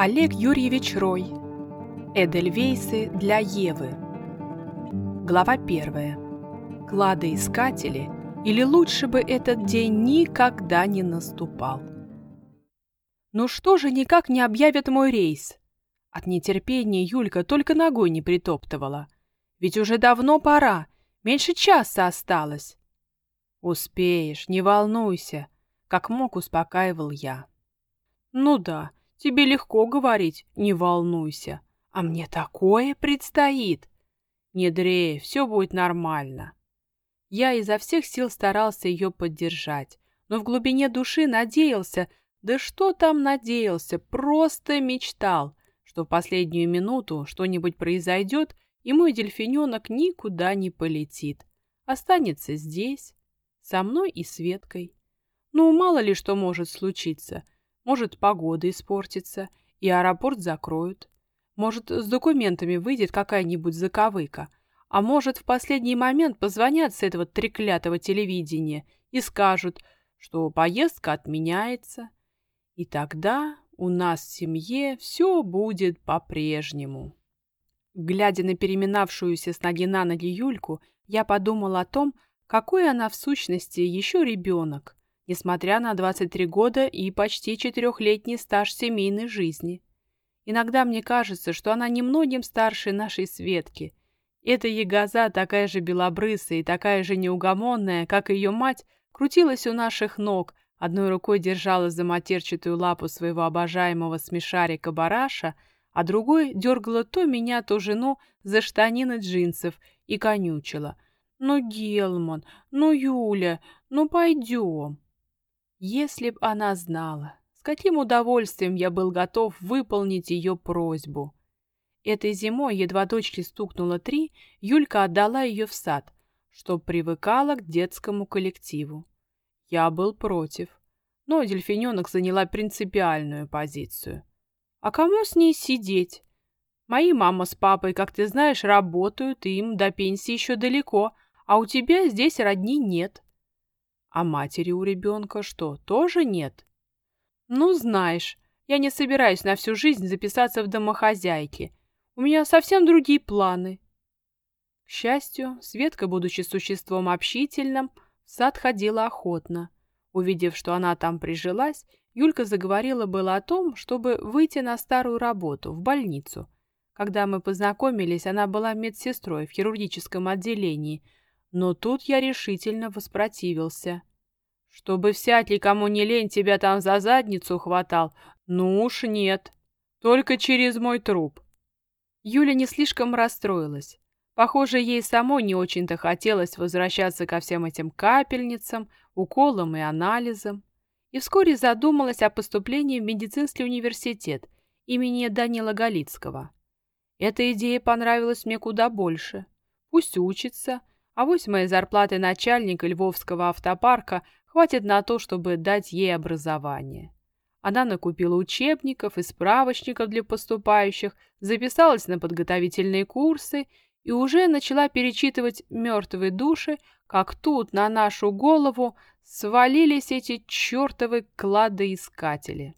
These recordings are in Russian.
Олег Юрьевич Рой. Эдельвейсы для Евы. Глава первая. Кладоискатели, или лучше бы этот день никогда не наступал. Ну что же никак не объявят мой рейс? От нетерпения Юлька только ногой не притоптывала. Ведь уже давно пора, меньше часа осталось. Успеешь, не волнуйся, как мог успокаивал я. Ну да, Тебе легко говорить, не волнуйся. А мне такое предстоит. Не дрей, все будет нормально. Я изо всех сил старался ее поддержать, но в глубине души надеялся, да что там надеялся, просто мечтал, что в последнюю минуту что-нибудь произойдет, и мой дельфиненок никуда не полетит. Останется здесь, со мной и Светкой. Ну, мало ли что может случиться — может, погода испортится, и аэропорт закроют. Может, с документами выйдет какая-нибудь заковыка. А может, в последний момент позвонят с этого треклятого телевидения и скажут, что поездка отменяется. И тогда у нас в семье все будет по-прежнему. Глядя на переминавшуюся с ноги на ноги Юльку, я подумала о том, какой она в сущности еще ребенок, несмотря на 23 года и почти четырехлетний стаж семейной жизни. Иногда мне кажется, что она немногим старше нашей Светки. Эта ягоза, такая же белобрысая и такая же неугомонная, как ее мать, крутилась у наших ног, одной рукой держала за матерчатую лапу своего обожаемого смешарика бараша, а другой дергала то меня, то жену за штанины джинсов и конючила. «Ну, Гелман, ну, Юля, ну, пойдем». Если б она знала, с каким удовольствием я был готов выполнить ее просьбу. Этой зимой, едва дочке стукнуло три, Юлька отдала ее в сад, чтоб привыкала к детскому коллективу. Я был против, но дельфиненок заняла принципиальную позицию. А кому с ней сидеть? Мои мама с папой, как ты знаешь, работают, и им до пенсии еще далеко, а у тебя здесь родни нет. А матери у ребенка что, тоже нет? Ну, знаешь, я не собираюсь на всю жизнь записаться в домохозяйки. У меня совсем другие планы. К счастью, Светка, будучи существом общительным, в сад ходила охотно. Увидев, что она там прижилась, Юлька заговорила было о том, чтобы выйти на старую работу, в больницу. Когда мы познакомились, она была медсестрой в хирургическом отделении – но тут я решительно воспротивился. Чтобы всякий, кому не лень, тебя там за задницу хватал, ну уж нет. Только через мой труп. Юля не слишком расстроилась. Похоже, ей самой не очень-то хотелось возвращаться ко всем этим капельницам, уколам и анализам. И вскоре задумалась о поступлении в медицинский университет имени Данила Галицкого. Эта идея понравилась мне куда больше. Пусть учится, а вось моей зарплаты начальника Львовского автопарка хватит на то, чтобы дать ей образование. Она накупила учебников и справочников для поступающих, записалась на подготовительные курсы и уже начала перечитывать «Мертвые души», как тут на нашу голову свалились эти чертовы кладоискатели.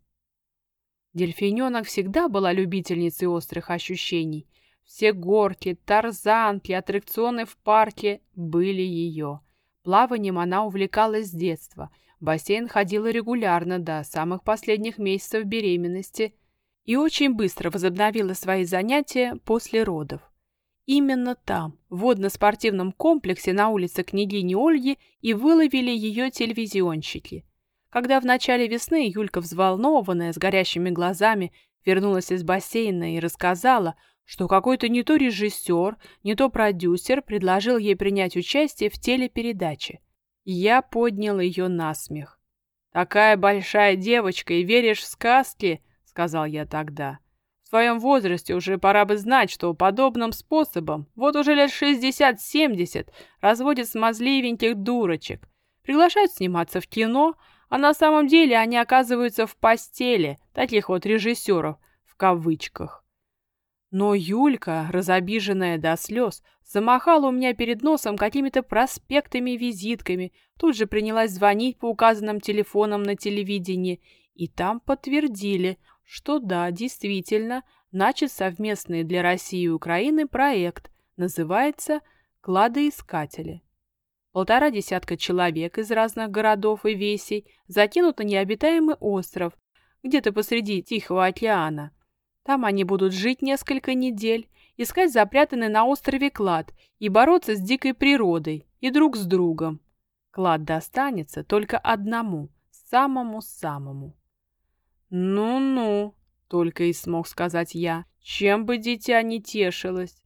Дельфиненок всегда была любительницей острых ощущений – все горки, тарзанки, аттракционы в парке были ее. Плаванием она увлекалась с детства. В бассейн ходила регулярно до самых последних месяцев беременности и очень быстро возобновила свои занятия после родов. Именно там, в водно-спортивном комплексе на улице княгини Ольги, и выловили ее телевизионщики. Когда в начале весны Юлька, взволнованная, с горящими глазами, вернулась из бассейна и рассказала, что какой-то не то режиссер, не то продюсер предложил ей принять участие в телепередаче. Я поднял ее на смех. «Такая большая девочка и веришь в сказки?» — сказал я тогда. «В твоем возрасте уже пора бы знать, что подобным способом вот уже лет шестьдесят-семьдесят разводят смазливеньких дурочек, приглашают сниматься в кино, а на самом деле они оказываются в постели таких вот режиссеров в кавычках. Но Юлька, разобиженная до слез, замахала у меня перед носом какими-то проспектами и визитками, тут же принялась звонить по указанным телефонам на телевидении, и там подтвердили, что да, действительно, начат совместный для России и Украины проект, называется «Кладоискатели». Полтора десятка человек из разных городов и весей закинут на необитаемый остров, где-то посреди Тихого океана. Там они будут жить несколько недель, искать запрятанный на острове клад и бороться с дикой природой и друг с другом. Клад достанется только одному, самому-самому. «Ну-ну», — только и смог сказать я, — «чем бы дитя не тешилось».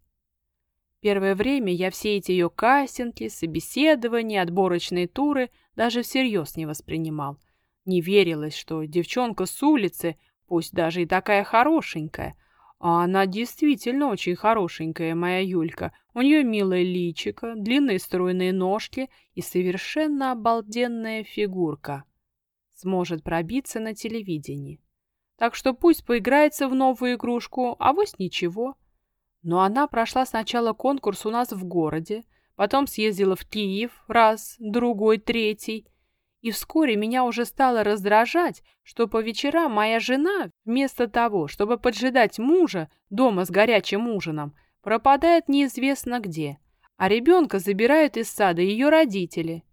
Первое время я все эти ее кастинги, собеседования, отборочные туры даже всерьез не воспринимал. Не верилось, что девчонка с улицы, пусть даже и такая хорошенькая, а она действительно очень хорошенькая, моя Юлька. У нее милое личико, длинные стройные ножки и совершенно обалденная фигурка. Сможет пробиться на телевидении. Так что пусть поиграется в новую игрушку, а вось ничего. Но она прошла сначала конкурс у нас в городе, потом съездила в Киев раз, другой, третий. И вскоре меня уже стало раздражать, что по вечерам моя жена, вместо того, чтобы поджидать мужа дома с горячим ужином, пропадает неизвестно где, а ребенка забирают из сада ее родители.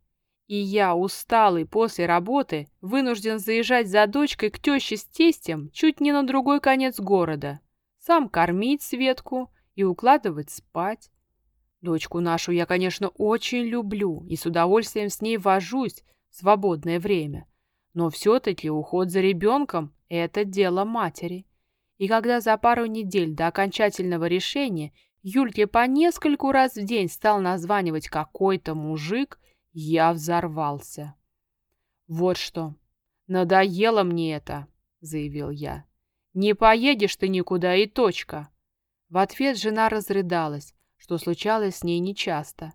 И я, усталый после работы, вынужден заезжать за дочкой к теще с тестем чуть не на другой конец города. Сам кормить Светку, и укладывать спать. Дочку нашу я, конечно, очень люблю и с удовольствием с ней вожусь свободное время. Но все-таки уход за ребенком – это дело матери. И когда за пару недель до окончательного решения Юльке по нескольку раз в день стал названивать какой-то мужик, я взорвался. «Вот что, надоело мне это», — заявил я. «Не поедешь ты никуда и точка. В ответ жена разрыдалась, что случалось с ней нечасто.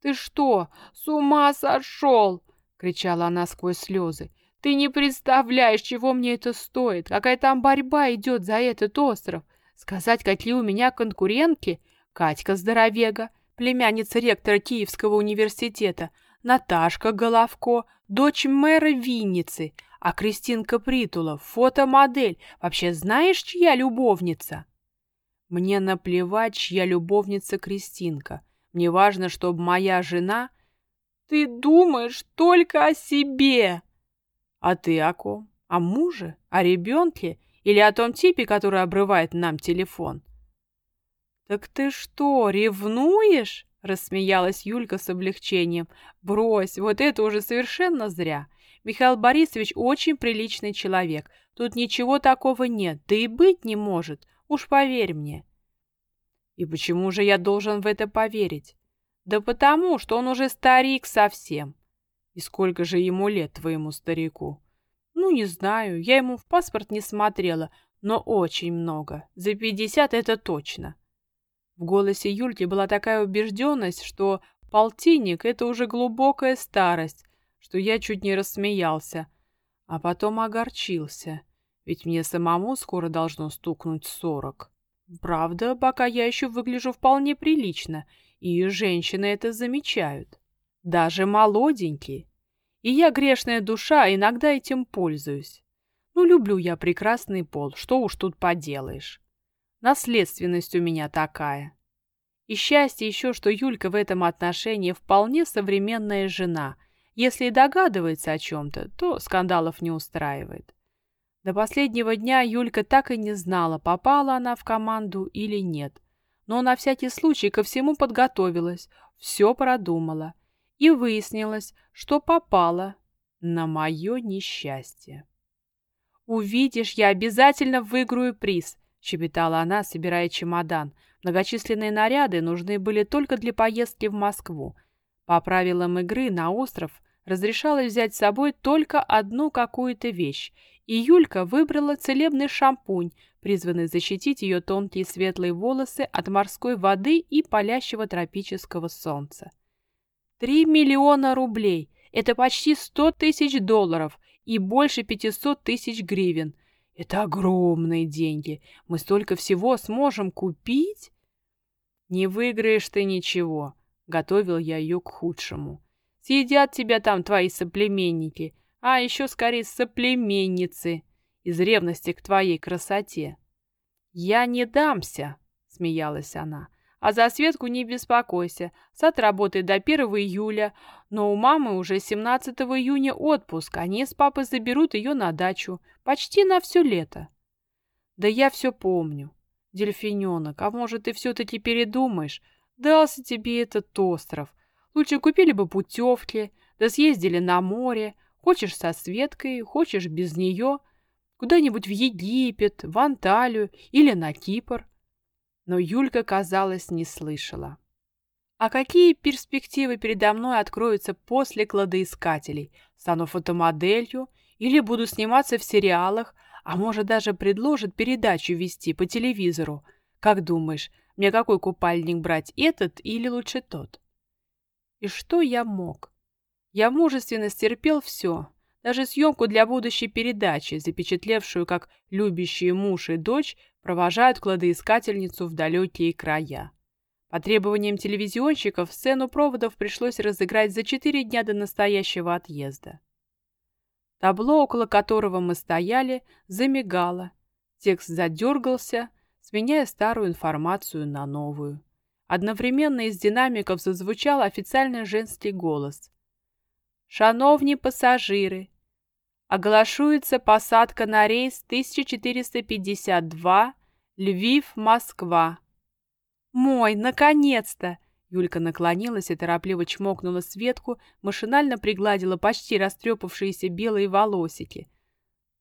«Ты что, с ума сошел?» — кричала она сквозь слезы. «Ты не представляешь, чего мне это стоит, какая там борьба идет за этот остров. Сказать, какие у меня конкурентки? Катька Здоровега, племянница ректора Киевского университета, Наташка Головко, дочь мэра Винницы, а Кристинка Притула, фотомодель. Вообще знаешь, чья любовница?» Мне наплевать, чья любовница Кристинка. Мне важно, чтобы моя жена... Ты думаешь только о себе. А ты о ком? О муже? О ребенке? Или о том типе, который обрывает нам телефон? Так ты что, ревнуешь? Рассмеялась Юлька с облегчением. Брось, вот это уже совершенно зря. Михаил Борисович очень приличный человек. Тут ничего такого нет, да и быть не может. Уж поверь мне. И почему же я должен в это поверить? Да потому, что он уже старик совсем. И сколько же ему лет, твоему старику? Ну, не знаю, я ему в паспорт не смотрела, но очень много. За пятьдесят это точно. В голосе Юльки была такая убежденность, что полтинник — это уже глубокая старость, что я чуть не рассмеялся, а потом огорчился — ведь мне самому скоро должно стукнуть сорок. Правда, пока я еще выгляжу вполне прилично, и женщины это замечают. Даже молоденькие. И я, грешная душа, иногда этим пользуюсь. Ну, люблю я прекрасный пол, что уж тут поделаешь. Наследственность у меня такая. И счастье еще, что Юлька в этом отношении вполне современная жена. Если и догадывается о чем-то, то скандалов не устраивает. До последнего дня Юлька так и не знала, попала она в команду или нет. Но на всякий случай ко всему подготовилась, все продумала. И выяснилось, что попала на мое несчастье. «Увидишь, я обязательно выиграю приз», — щебетала она, собирая чемодан. Многочисленные наряды нужны были только для поездки в Москву. По правилам игры на остров разрешалось взять с собой только одну какую-то вещь, и Юлька выбрала целебный шампунь, призванный защитить ее тонкие светлые волосы от морской воды и палящего тропического солнца. Три миллиона рублей – это почти сто тысяч долларов и больше пятисот тысяч гривен. Это огромные деньги. Мы столько всего сможем купить? Не выиграешь ты ничего. Готовил я ее к худшему. Съедят тебя там твои соплеменники – а еще скорее соплеменницы. Из ревности к твоей красоте. «Я не дамся», — смеялась она. «А за Светку не беспокойся. Сад работает до 1 июля, но у мамы уже 17 июня отпуск. Они с папой заберут ее на дачу. Почти на все лето». «Да я все помню. Дельфиненок, а может, ты все-таки передумаешь? Дался тебе этот остров. Лучше купили бы путевки, да съездили на море. Хочешь со Светкой, хочешь без нее» куда-нибудь в Египет, в Анталию или на Кипр. Но Юлька, казалось, не слышала. А какие перспективы передо мной откроются после кладоискателей? Стану фотомоделью или буду сниматься в сериалах, а может даже предложат передачу вести по телевизору. Как думаешь, мне какой купальник брать, этот или лучше тот? И что я мог? Я мужественно стерпел все, даже съемку для будущей передачи, запечатлевшую, как любящие муж и дочь провожают кладоискательницу в далекие края. По требованиям телевизионщиков сцену проводов пришлось разыграть за четыре дня до настоящего отъезда. Табло, около которого мы стояли, замигало. Текст задергался, сменяя старую информацию на новую. Одновременно из динамиков зазвучал официальный женский голос. «Шановні пассажиры, Оглашуется посадка на рейс 1452 Львив-Москва. «Мой, наконец-то!» Юлька наклонилась и торопливо чмокнула Светку, машинально пригладила почти растрепавшиеся белые волосики.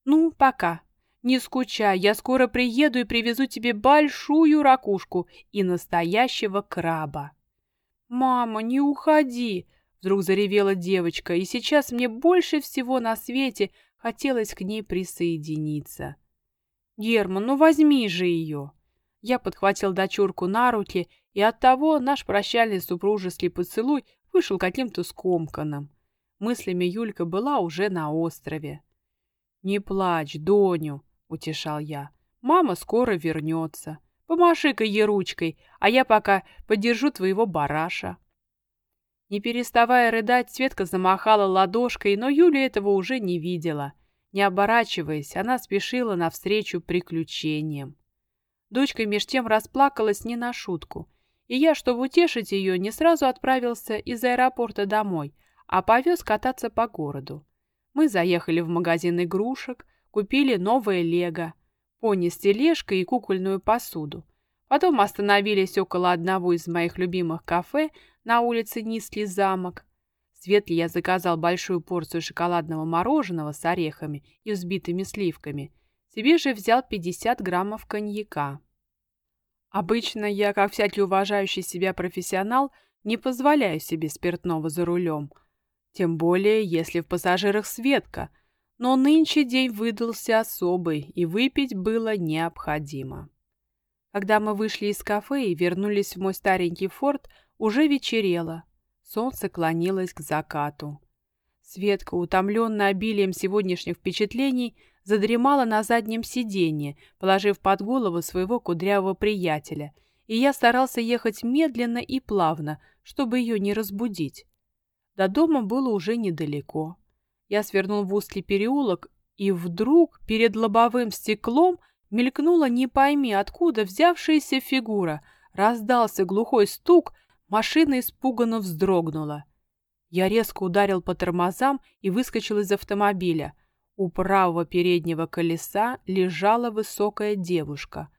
«Ну, пока. Не скучай, я скоро приеду и привезу тебе большую ракушку и настоящего краба». «Мама, не уходи!» Вдруг заревела девочка, и сейчас мне больше всего на свете хотелось к ней присоединиться. «Герман, ну возьми же ее!» Я подхватил дочурку на руки, и оттого наш прощальный супружеский поцелуй вышел каким-то скомканным. Мыслями Юлька была уже на острове. «Не плачь, Доню!» — утешал я. «Мама скоро вернется. Помаши-ка ей ручкой, а я пока подержу твоего бараша». Не переставая рыдать, Светка замахала ладошкой, но Юля этого уже не видела. Не оборачиваясь, она спешила навстречу приключениям. Дочка меж тем расплакалась не на шутку, и я, чтобы утешить ее, не сразу отправился из аэропорта домой, а повез кататься по городу. Мы заехали в магазин игрушек, купили новое лего, пони с тележкой и кукольную посуду. Потом остановились около одного из моих любимых кафе на улице Низкий замок. Светле я заказал большую порцию шоколадного мороженого с орехами и взбитыми сливками. Себе же взял 50 граммов коньяка. Обычно я, как всякий уважающий себя профессионал, не позволяю себе спиртного за рулем. Тем более, если в пассажирах Светка. Но нынче день выдался особый, и выпить было необходимо. Когда мы вышли из кафе и вернулись в мой старенький форт, уже вечерело. Солнце клонилось к закату. Светка, утомленная обилием сегодняшних впечатлений, задремала на заднем сиденье, положив под голову своего кудрявого приятеля, и я старался ехать медленно и плавно, чтобы ее не разбудить. До дома было уже недалеко. Я свернул в узкий переулок, и вдруг перед лобовым стеклом мелькнула не пойми откуда взявшаяся фигура, раздался глухой стук, Машина испуганно вздрогнула. Я резко ударил по тормозам и выскочил из автомобиля. У правого переднего колеса лежала высокая девушка.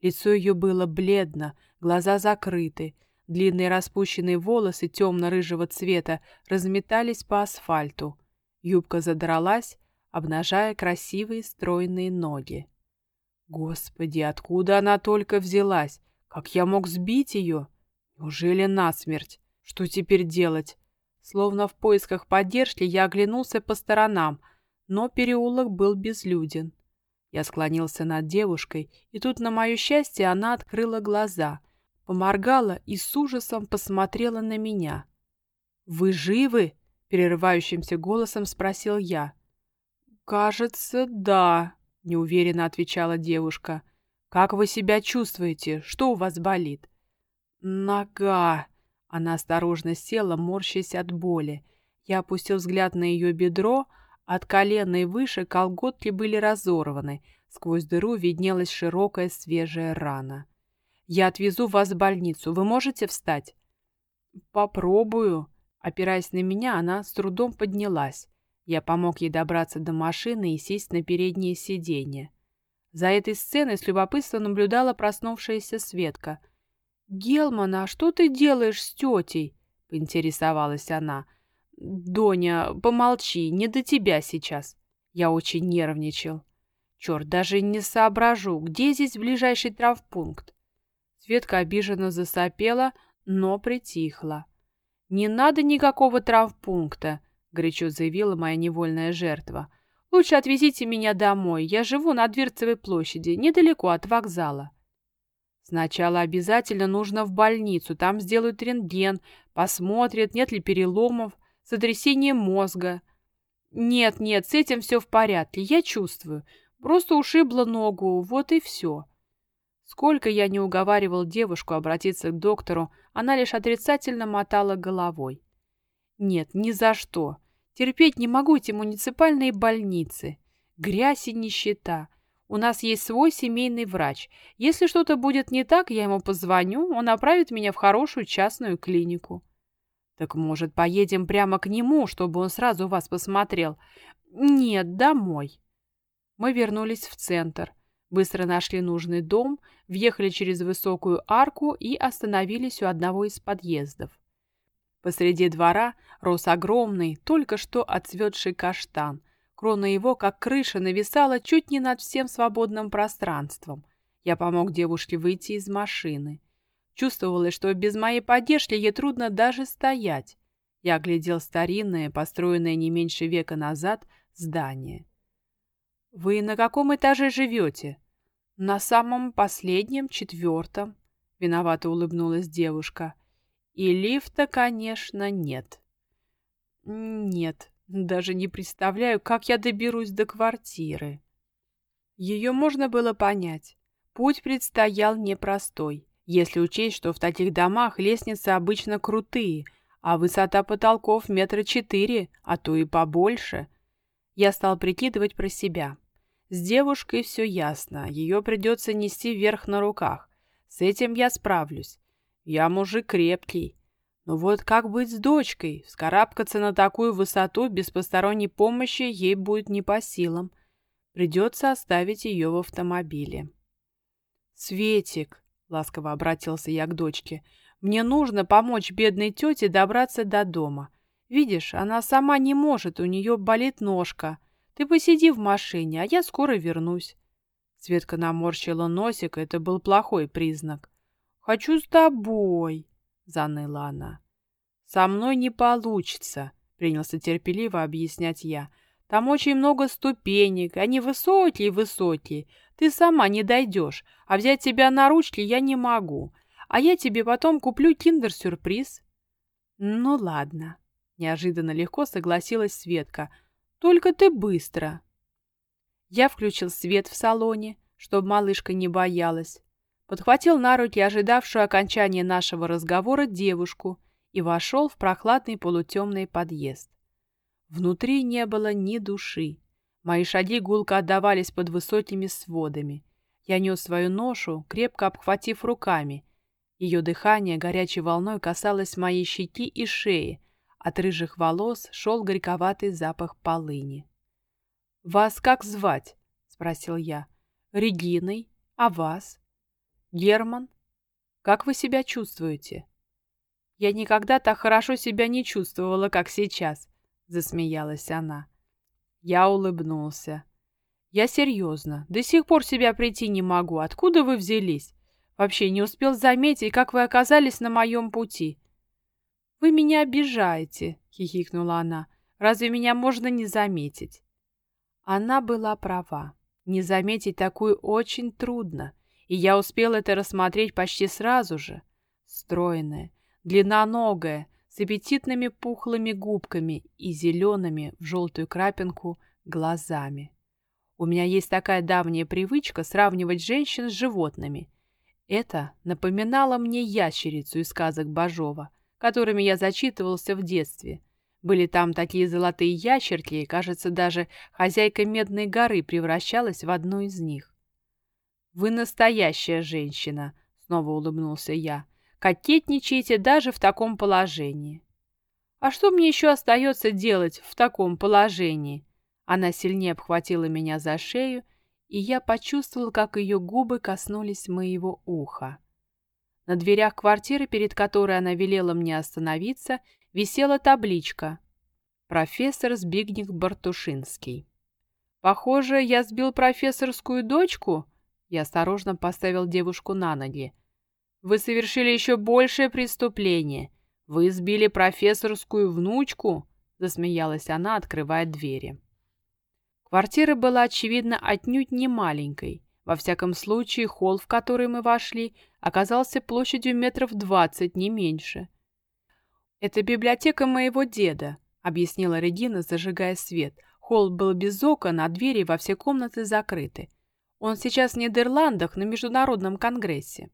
Лицо ее было бледно, глаза закрыты. Длинные распущенные волосы темно-рыжего цвета разметались по асфальту. Юбка задралась, обнажая красивые стройные ноги. Господи, откуда она только взялась? Как я мог сбить ее? Неужели насмерть? Что теперь делать? Словно в поисках поддержки я оглянулся по сторонам, но переулок был безлюден. Я склонился над девушкой, и тут, на мое счастье, она открыла глаза, поморгала и с ужасом посмотрела на меня. «Вы живы?» — перерывающимся голосом спросил я. «Кажется, да», — неуверенно отвечала девушка. «Как вы себя чувствуете? Что у вас болит?» Нога. Она осторожно села, морщась от боли. Я опустил взгляд на ее бедро, От колена и выше колготки были разорваны, сквозь дыру виднелась широкая свежая рана. «Я отвезу вас в больницу. Вы можете встать?» «Попробую». Опираясь на меня, она с трудом поднялась. Я помог ей добраться до машины и сесть на переднее сиденье. За этой сценой с любопытством наблюдала проснувшаяся Светка. «Гелман, а что ты делаешь с тетей?» — поинтересовалась она. «Доня, помолчи, не до тебя сейчас». Я очень нервничал. Черт, даже не соображу, где здесь ближайший травпункт. Светка обиженно засопела, но притихла. «Не надо никакого травпункта», — горячо заявила моя невольная жертва. «Лучше отвезите меня домой. Я живу на Дверцевой площади, недалеко от вокзала». Сначала обязательно нужно в больницу. Там сделают рентген, посмотрят, нет ли переломов, сотрясение мозга. Нет, нет, с этим все в порядке, я чувствую. Просто ушибла ногу, вот и все. Сколько я не уговаривал девушку обратиться к доктору, она лишь отрицательно мотала головой. Нет, ни за что. Терпеть не могу эти муниципальные больницы. Грязь и нищета. У нас есть свой семейный врач. Если что-то будет не так, я ему позвоню, он направит меня в хорошую частную клинику. Так, может, поедем прямо к нему, чтобы он сразу вас посмотрел? Нет, домой. Мы вернулись в центр. Быстро нашли нужный дом, въехали через высокую арку и остановились у одного из подъездов. Посреди двора рос огромный, только что отцветший каштан. Крона его, как крыша, нависала чуть не над всем свободным пространством. Я помог девушке выйти из машины. Чувствовалось, что без моей поддержки ей трудно даже стоять. Я оглядел старинное, построенное не меньше века назад, здание. «Вы на каком этаже живете?» «На самом последнем, четвертом», — виновато улыбнулась девушка. И лифта, конечно, нет. Нет, даже не представляю, как я доберусь до квартиры. Ее можно было понять. Путь предстоял непростой, если учесть, что в таких домах лестницы обычно крутые, а высота потолков метра четыре, а то и побольше. Я стал прикидывать про себя. С девушкой все ясно, ее придется нести вверх на руках. С этим я справлюсь. Я мужик крепкий. Но вот как быть с дочкой? Вскарабкаться на такую высоту без посторонней помощи ей будет не по силам. Придется оставить ее в автомобиле. «Светик», — ласково обратился я к дочке, — «мне нужно помочь бедной тете добраться до дома. Видишь, она сама не может, у нее болит ножка. Ты посиди в машине, а я скоро вернусь». Светка наморщила носик, это был плохой признак. «Хочу с тобой», — заныла она. «Со мной не получится», — принялся терпеливо объяснять я. «Там очень много ступенек, они высокие-высокие. Ты сама не дойдешь, а взять тебя на ручки я не могу. А я тебе потом куплю киндер-сюрприз». «Ну ладно», — неожиданно легко согласилась Светка. «Только ты быстро». Я включил свет в салоне, чтобы малышка не боялась, подхватил на руки ожидавшую окончания нашего разговора девушку и вошел в прохладный полутемный подъезд. Внутри не было ни души. Мои шаги гулко отдавались под высокими сводами. Я нес свою ношу, крепко обхватив руками. Ее дыхание горячей волной касалось моей щеки и шеи. От рыжих волос шел горьковатый запах полыни. «Вас как звать?» — спросил я. «Региной. А вас?» Герман, как вы себя чувствуете? Я никогда так хорошо себя не чувствовала, как сейчас, засмеялась она. Я улыбнулся. Я серьезно, до сих пор себя прийти не могу. Откуда вы взялись? Вообще не успел заметить, как вы оказались на моем пути. Вы меня обижаете, хихикнула она. Разве меня можно не заметить? Она была права. Не заметить такую очень трудно и я успел это рассмотреть почти сразу же. Стройная, длинноногая, с аппетитными пухлыми губками и зелеными в желтую крапинку глазами. У меня есть такая давняя привычка сравнивать женщин с животными. Это напоминало мне ящерицу из сказок Бажова, которыми я зачитывался в детстве. Были там такие золотые ящерки, и, кажется, даже хозяйка Медной горы превращалась в одну из них. «Вы настоящая женщина», — снова улыбнулся я. «Кокетничаете даже в таком положении». «А что мне еще остается делать в таком положении?» Она сильнее обхватила меня за шею, и я почувствовал, как ее губы коснулись моего уха. На дверях квартиры, перед которой она велела мне остановиться, висела табличка «Профессор Збигнев Бартушинский». «Похоже, я сбил профессорскую дочку?» Я осторожно поставил девушку на ноги. «Вы совершили еще большее преступление. Вы сбили профессорскую внучку?» Засмеялась она, открывая двери. Квартира была, очевидно, отнюдь не маленькой. Во всяком случае, холл, в который мы вошли, оказался площадью метров двадцать, не меньше. «Это библиотека моего деда», — объяснила Регина, зажигая свет. Холл был без окон, а двери во все комнаты закрыты. Он сейчас в Нидерландах на Международном конгрессе.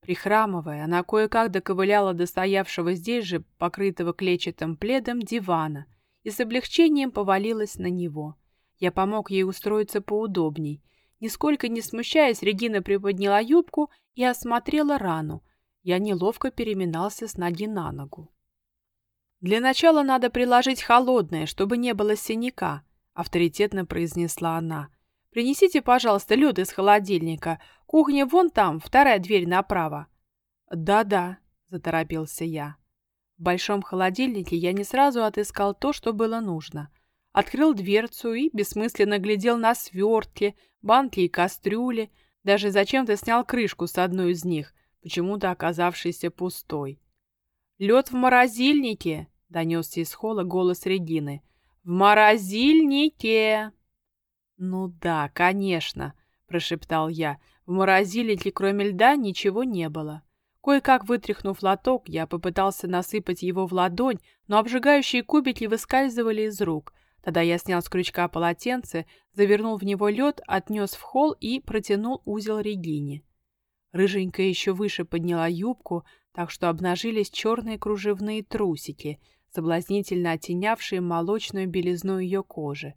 Прихрамывая, она кое-как доковыляла до стоявшего здесь же, покрытого клетчатым пледом, дивана и с облегчением повалилась на него. Я помог ей устроиться поудобней — Нисколько не смущаясь, Регина приподняла юбку и осмотрела рану. Я неловко переминался с ноги на ногу. «Для начала надо приложить холодное, чтобы не было синяка», — авторитетно произнесла она. «Принесите, пожалуйста, лед из холодильника. Кухня вон там, вторая дверь направо». «Да-да», — заторопился я. В большом холодильнике я не сразу отыскал то, что было нужно. Открыл дверцу и бессмысленно глядел на свертки, банки и кастрюли, даже зачем-то снял крышку с одной из них, почему-то оказавшейся пустой. «Лед в морозильнике!» — донесся из холла голос Регины. «В морозильнике!» «Ну да, конечно!» — прошептал я. В морозильнике, кроме льда, ничего не было. Кое-как вытряхнув лоток, я попытался насыпать его в ладонь, но обжигающие кубики выскальзывали из рук — Тогда я снял с крючка полотенце, завернул в него лед, отнес в холл и протянул узел Регине. Рыженькая еще выше подняла юбку, так что обнажились черные кружевные трусики, соблазнительно оттенявшие молочную белизну ее кожи.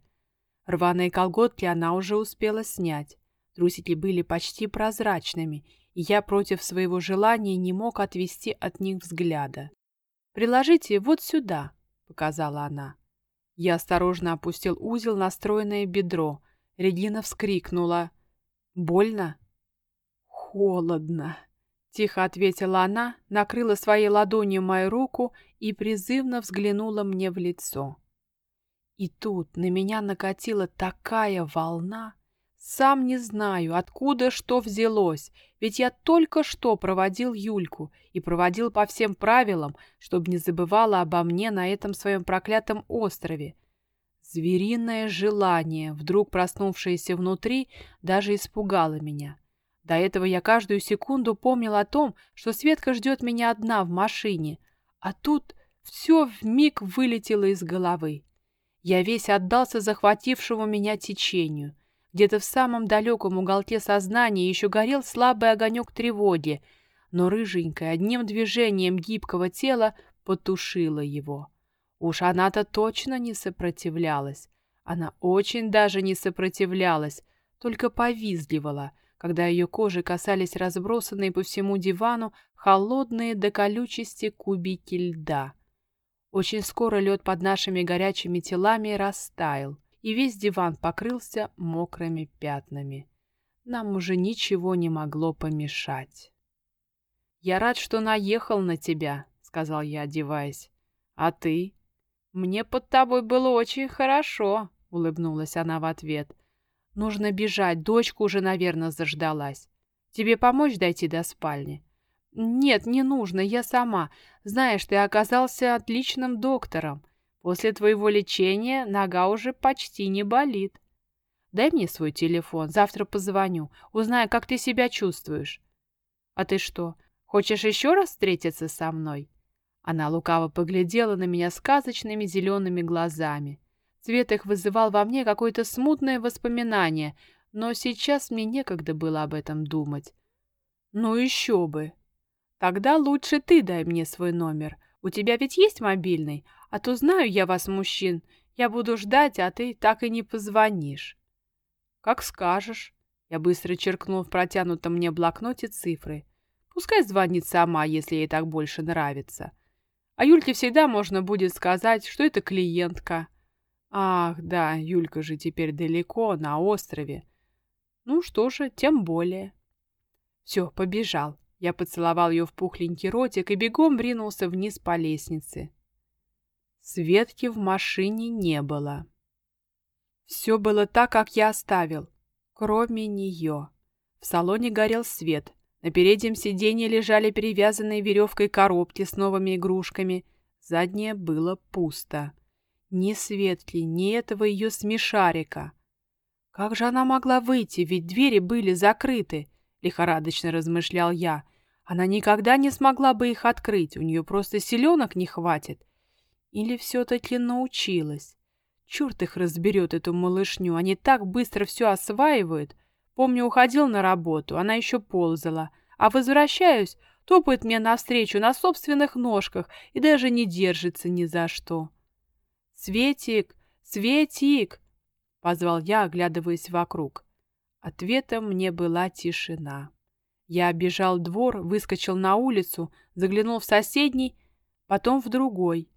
Рваные колготки она уже успела снять. Трусики были почти прозрачными, и я против своего желания не мог отвести от них взгляда. «Приложите вот сюда», — показала она. Я осторожно опустил узел на стройное бедро. Регина вскрикнула. «Больно?» «Холодно», — тихо ответила она, накрыла своей ладонью мою руку и призывно взглянула мне в лицо. И тут на меня накатила такая волна, сам не знаю, откуда что взялось, ведь я только что проводил Юльку и проводил по всем правилам, чтобы не забывала обо мне на этом своем проклятом острове. Звериное желание, вдруг проснувшееся внутри, даже испугало меня. До этого я каждую секунду помнил о том, что Светка ждет меня одна в машине, а тут все вмиг вылетело из головы. Я весь отдался захватившему меня течению. Где-то в самом далеком уголке сознания еще горел слабый огонек тревоги, но рыженькая одним движением гибкого тела потушила его. Уж она-то точно не сопротивлялась. Она очень даже не сопротивлялась, только повизгивала, когда ее кожи касались разбросанные по всему дивану холодные до колючести кубики льда. Очень скоро лед под нашими горячими телами растаял и весь диван покрылся мокрыми пятнами. Нам уже ничего не могло помешать. «Я рад, что наехал на тебя», — сказал я, одеваясь. «А ты?» «Мне под тобой было очень хорошо», — улыбнулась она в ответ. «Нужно бежать, дочка уже, наверное, заждалась. Тебе помочь дойти до спальни?» «Нет, не нужно, я сама. Знаешь, ты оказался отличным доктором. После твоего лечения нога уже почти не болит. Дай мне свой телефон, завтра позвоню, узнаю, как ты себя чувствуешь. А ты что, хочешь еще раз встретиться со мной? Она лукаво поглядела на меня сказочными зелеными глазами. Цвет их вызывал во мне какое-то смутное воспоминание, но сейчас мне некогда было об этом думать. Ну еще бы. Тогда лучше ты дай мне свой номер. У тебя ведь есть мобильный? А то знаю я вас, мужчин. Я буду ждать, а ты так и не позвонишь. Как скажешь. Я быстро черкнул в протянутом мне блокноте цифры. Пускай звонит сама, если ей так больше нравится. А Юльке всегда можно будет сказать, что это клиентка. Ах, да, Юлька же теперь далеко, на острове. Ну что же, тем более. Все, побежал. Я поцеловал ее в пухленький ротик и бегом ринулся вниз по лестнице. Светки в машине не было. Все было так, как я оставил, кроме нее. В салоне горел свет. На переднем сиденье лежали перевязанные веревкой коробки с новыми игрушками. Заднее было пусто. Ни Светки, ни этого ее смешарика. Как же она могла выйти, ведь двери были закрыты, лихорадочно размышлял я. Она никогда не смогла бы их открыть, у нее просто силенок не хватит. Или все-таки научилась? Черт их разберет, эту малышню, они так быстро все осваивают. Помню, уходил на работу, она еще ползала, а возвращаюсь, топает мне навстречу на собственных ножках и даже не держится ни за что. «Светик! Светик!» — позвал я, оглядываясь вокруг. Ответом мне была тишина. Я обежал двор, выскочил на улицу, заглянул в соседний, потом в другой.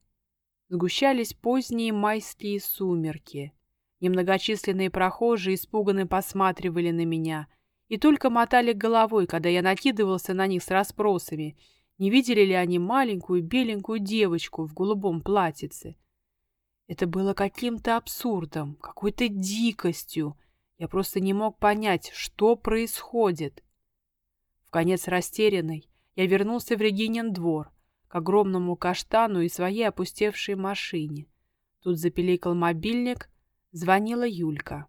Сгущались поздние майские сумерки. Немногочисленные прохожие испуганно посматривали на меня и только мотали головой, когда я накидывался на них с расспросами, не видели ли они маленькую беленькую девочку в голубом платьице. Это было каким-то абсурдом, какой-то дикостью. Я просто не мог понять, что происходит. В конец растерянный, я вернулся в Регинин двор, к огромному каштану и своей опустевшей машине. Тут запеликал мобильник, звонила Юлька.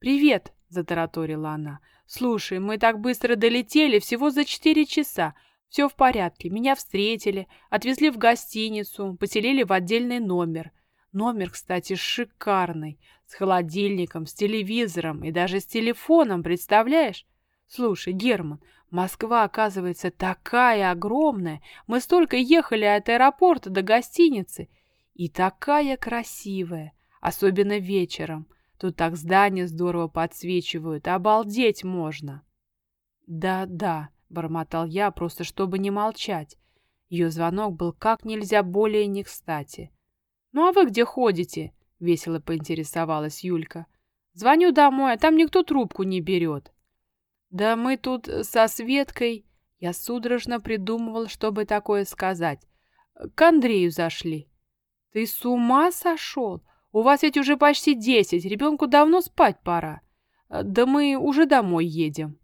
«Привет!» — затараторила она. «Слушай, мы так быстро долетели, всего за четыре часа. Все в порядке. Меня встретили, отвезли в гостиницу, поселили в отдельный номер. Номер, кстати, шикарный, с холодильником, с телевизором и даже с телефоном, представляешь? Слушай, Герман, Москва, оказывается, такая огромная. Мы столько ехали от аэропорта до гостиницы. И такая красивая, особенно вечером. Тут так здания здорово подсвечивают, обалдеть можно. Да-да, бормотал я, просто чтобы не молчать. Ее звонок был как нельзя более не кстати. «Ну а вы где ходите?» — весело поинтересовалась Юлька. «Звоню домой, а там никто трубку не берет». «Да мы тут со Светкой...» Я судорожно придумывал, чтобы такое сказать. «К Андрею зашли». «Ты с ума сошел? У вас ведь уже почти десять, ребенку давно спать пора. Да мы уже домой едем».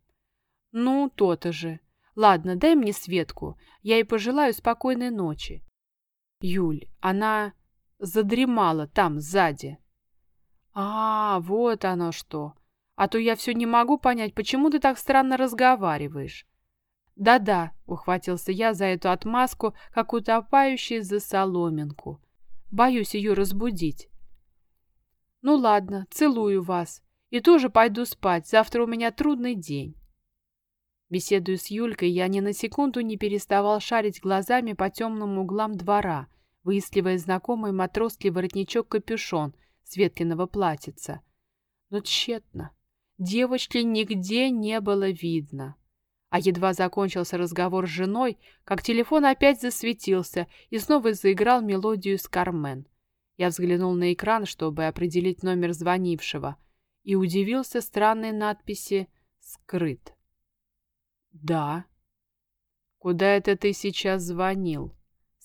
«Ну, то-то же. Ладно, дай мне Светку. Я ей пожелаю спокойной ночи». «Юль, она...» задремала там, сзади. А, вот оно что. А то я все не могу понять, почему ты так странно разговариваешь. Да-да, ухватился я за эту отмазку, как утопающий за соломинку. Боюсь ее разбудить. Ну ладно, целую вас. И тоже пойду спать, завтра у меня трудный день. Беседуя с Юлькой, я ни на секунду не переставал шарить глазами по темным углам двора — выискивая знакомый матросский воротничок-капюшон Светкиного платьица. Но тщетно. Девочки нигде не было видно. А едва закончился разговор с женой, как телефон опять засветился и снова заиграл мелодию с Кармен. Я взглянул на экран, чтобы определить номер звонившего, и удивился странной надписи «Скрыт». «Да». «Куда это ты сейчас звонил?» —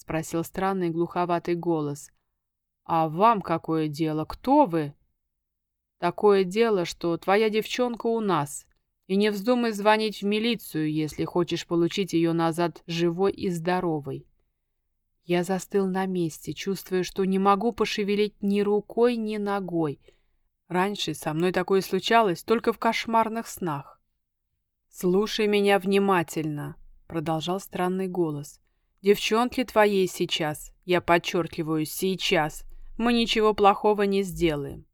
спросил странный глуховатый голос. «А вам какое дело? Кто вы?» «Такое дело, что твоя девчонка у нас, и не вздумай звонить в милицию, если хочешь получить ее назад живой и здоровой». Я застыл на месте, чувствуя, что не могу пошевелить ни рукой, ни ногой. Раньше со мной такое случалось только в кошмарных снах. «Слушай меня внимательно», — продолжал странный голос. Девчонке твоей сейчас, я подчеркиваю, сейчас, мы ничего плохого не сделаем.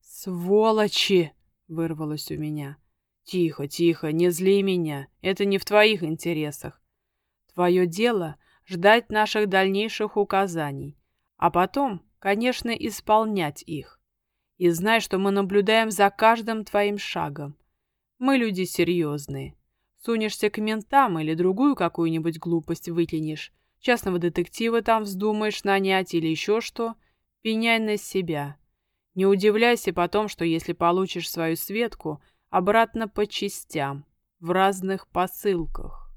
Сволочи! Вырвалось у меня. Тихо, тихо, не зли меня, это не в твоих интересах. Твое дело — ждать наших дальнейших указаний. А потом, конечно, исполнять их. И знай, что мы наблюдаем за каждым твоим шагом. Мы люди серьезные. Сунешься к ментам или другую какую-нибудь глупость вытянешь, частного детектива там вздумаешь нанять или еще что, пеняй на себя. Не удивляйся потом, что если получишь свою Светку, обратно по частям, в разных посылках.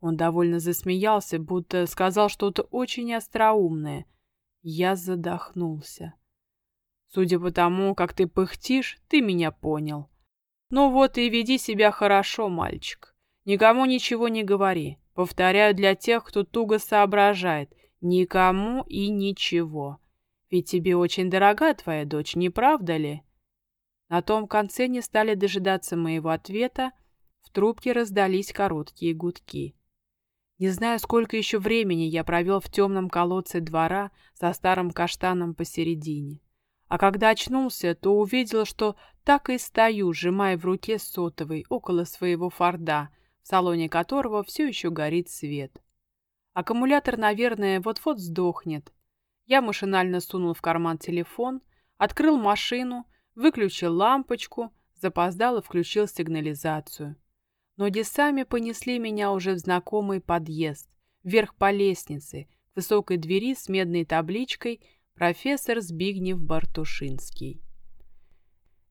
Он довольно засмеялся, будто сказал что-то очень остроумное. Я задохнулся. Судя по тому, как ты пыхтишь, ты меня понял. Ну вот и веди себя хорошо, мальчик. Никому ничего не говори. Повторяю для тех, кто туго соображает. Никому и ничего. Ведь тебе очень дорога твоя дочь, не правда ли? На том конце не стали дожидаться моего ответа, в трубке раздались короткие гудки. Не знаю, сколько еще времени я провел в темном колодце двора со старым каштаном посередине. А когда очнулся, то увидел, что так и стою, сжимая в руке сотовый около своего форда, в салоне которого все еще горит свет. Аккумулятор, наверное, вот-вот сдохнет. Я машинально сунул в карман телефон, открыл машину, выключил лампочку, запоздал и включил сигнализацию. Ноги сами понесли меня уже в знакомый подъезд, вверх по лестнице, к высокой двери с медной табличкой «Профессор Збигнев Бартушинский».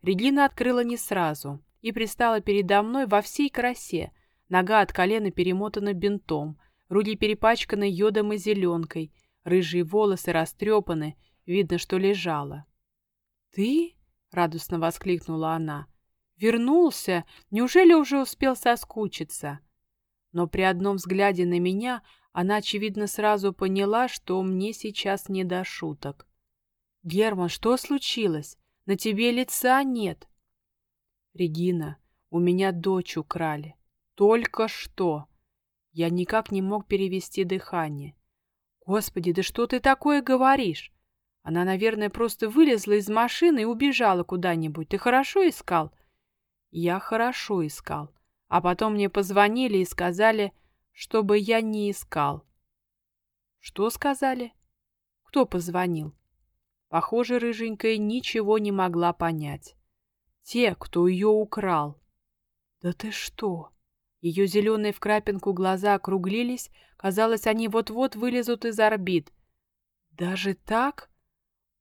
Регина открыла не сразу и пристала передо мной во всей красе. Нога от колена перемотана бинтом, руки перепачканы йодом и зеленкой, рыжие волосы растрепаны, видно, что лежала. «Ты?» — радостно воскликнула она. «Вернулся? Неужели уже успел соскучиться?» Но при одном взгляде на меня она, очевидно, сразу поняла, что мне сейчас не до шуток. «Герман, что случилось? На тебе лица нет». «Регина, у меня дочь украли. Только что». Я никак не мог перевести дыхание. «Господи, да что ты такое говоришь? Она, наверное, просто вылезла из машины и убежала куда-нибудь. Ты хорошо искал?» «Я хорошо искал. А потом мне позвонили и сказали, чтобы я не искал». «Что сказали? Кто позвонил?» Похоже, рыженькая ничего не могла понять. Те, кто ее украл. «Да ты что?» Ее зеленые в крапинку глаза округлились, казалось, они вот-вот вылезут из орбит. «Даже так?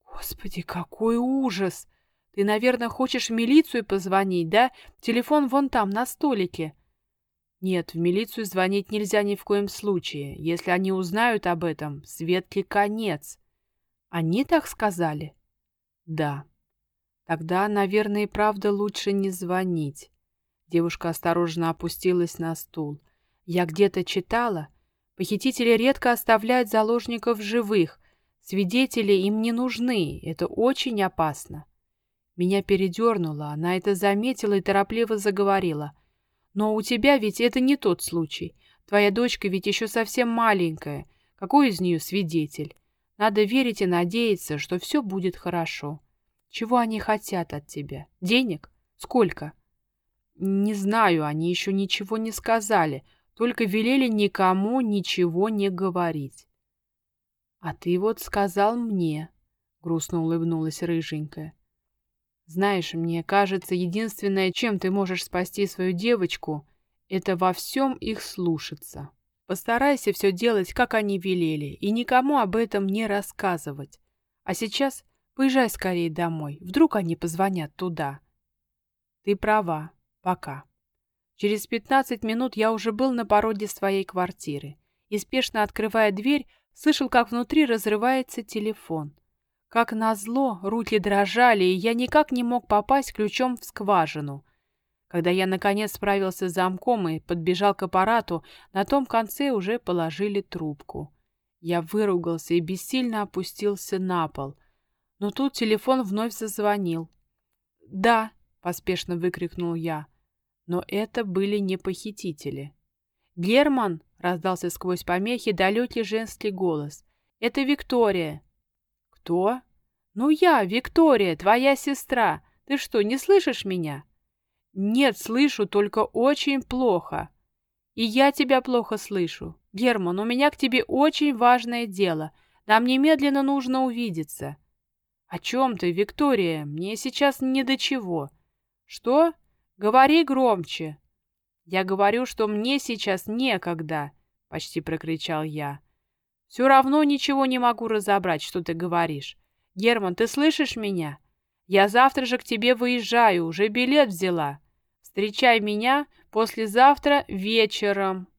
Господи, какой ужас! Ты, наверное, хочешь в милицию позвонить, да? Телефон вон там, на столике». «Нет, в милицию звонить нельзя ни в коем случае. Если они узнают об этом, Светке конец». «Они так сказали?» «Да». «Тогда, наверное, и правда лучше не звонить». Девушка осторожно опустилась на стул. «Я где-то читала. Похитители редко оставляют заложников живых. Свидетели им не нужны. Это очень опасно». Меня передернуло, она это заметила и торопливо заговорила. «Но у тебя ведь это не тот случай. Твоя дочка ведь еще совсем маленькая. Какой из нее свидетель? Надо верить и надеяться, что все будет хорошо. Чего они хотят от тебя? Денег? Сколько?» Не знаю, они еще ничего не сказали, только велели никому ничего не говорить. А ты вот сказал мне, грустно улыбнулась рыженькая. Знаешь, мне кажется, единственное, чем ты можешь спасти свою девочку, это во всем их слушаться. Постарайся все делать, как они велели, и никому об этом не рассказывать. А сейчас поезжай скорее домой, вдруг они позвонят туда. Ты права, Пока. Через пятнадцать минут я уже был на породе своей квартиры и, спешно открывая дверь, слышал, как внутри разрывается телефон. Как назло, руки дрожали, и я никак не мог попасть ключом в скважину. Когда я, наконец, справился с замком и подбежал к аппарату, на том конце уже положили трубку. Я выругался и бессильно опустился на пол. Но тут телефон вновь зазвонил. «Да», — поспешно выкрикнул я. Но это были не похитители. «Герман!» — раздался сквозь помехи далекий женский голос. «Это Виктория!» «Кто?» «Ну я, Виктория, твоя сестра. Ты что, не слышишь меня?» «Нет, слышу, только очень плохо». «И я тебя плохо слышу. Герман, у меня к тебе очень важное дело. Нам немедленно нужно увидеться. О чем ты, Виктория? Мне сейчас не до чего. Что? Говори громче. Я говорю, что мне сейчас некогда, почти прокричал я. Все равно ничего не могу разобрать, что ты говоришь. Герман, ты слышишь меня? Я завтра же к тебе выезжаю, уже билет взяла. Встречай меня послезавтра вечером.